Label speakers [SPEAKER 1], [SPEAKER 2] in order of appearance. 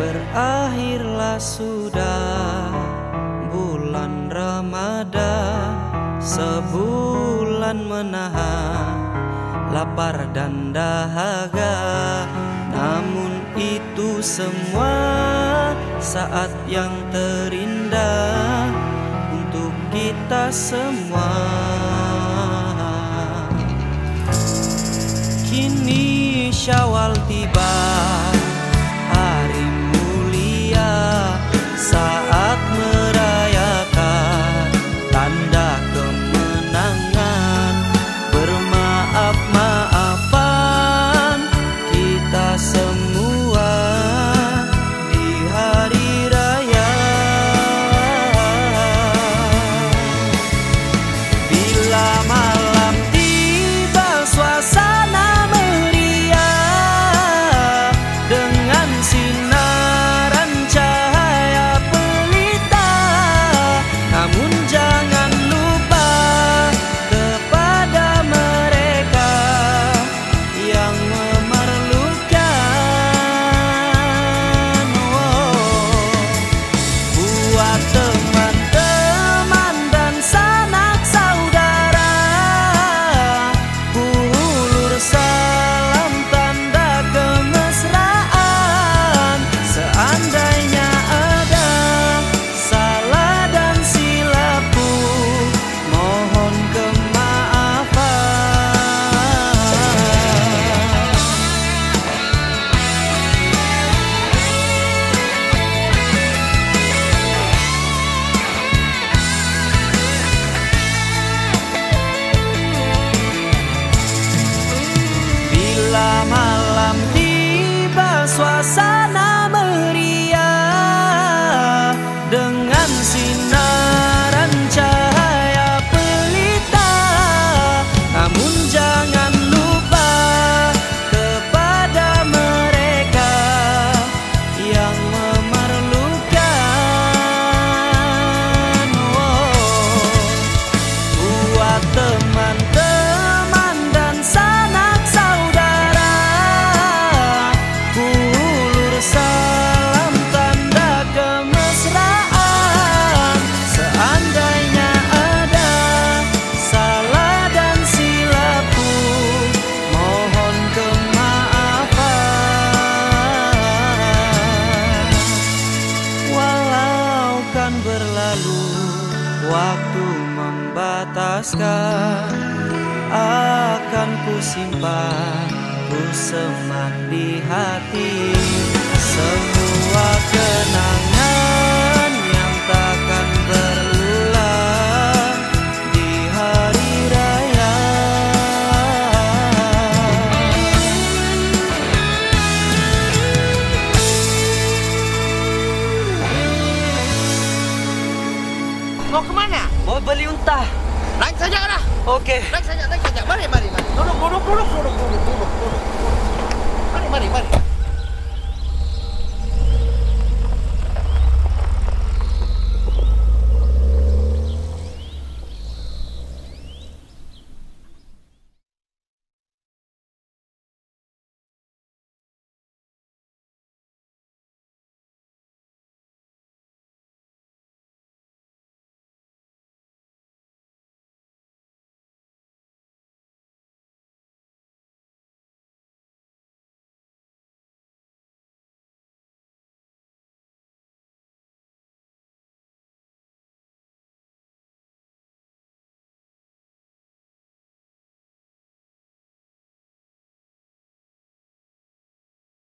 [SPEAKER 1] Berakhirlah sudah bulan Ramadan Sebulan menahan lapar dan dahaga. Namun itu semua saat yang terindah Untuk kita semua. Kini syawal tiba sois waktu membataskan akan ku simpan ku semat di hati. Semua kenangan Oke. Okay.
[SPEAKER 2] Naik saja, naik saja. Mari, mari.